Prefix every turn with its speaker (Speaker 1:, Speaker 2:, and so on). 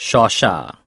Speaker 1: Shasha.